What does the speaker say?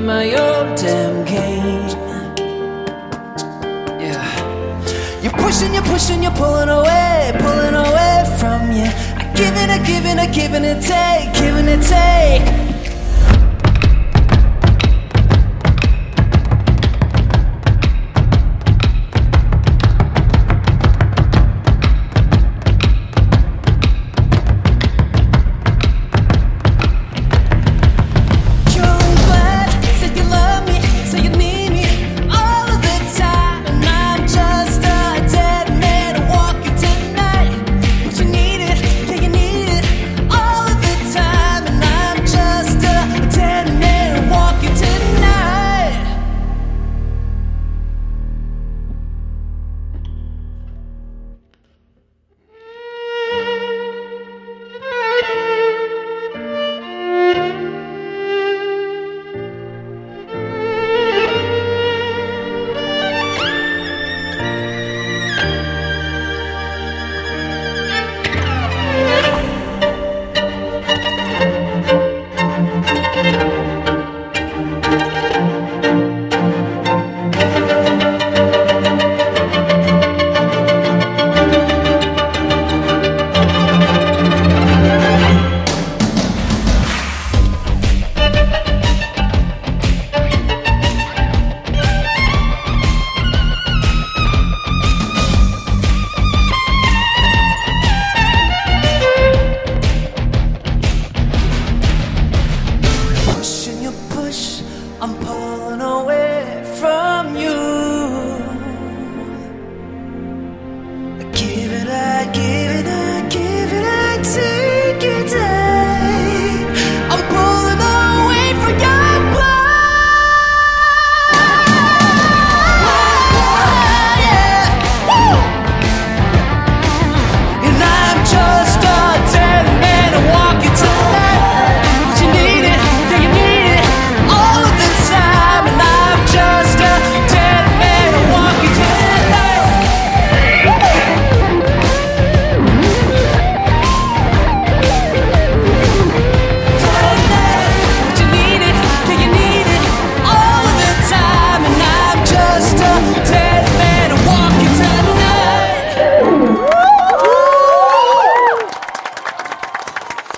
my own damn game. Yeah. You're pushing, you're pushing, you're pulling away, pulling away from you. I give it, I give it, I give it, and take, give it, take. I'm poor.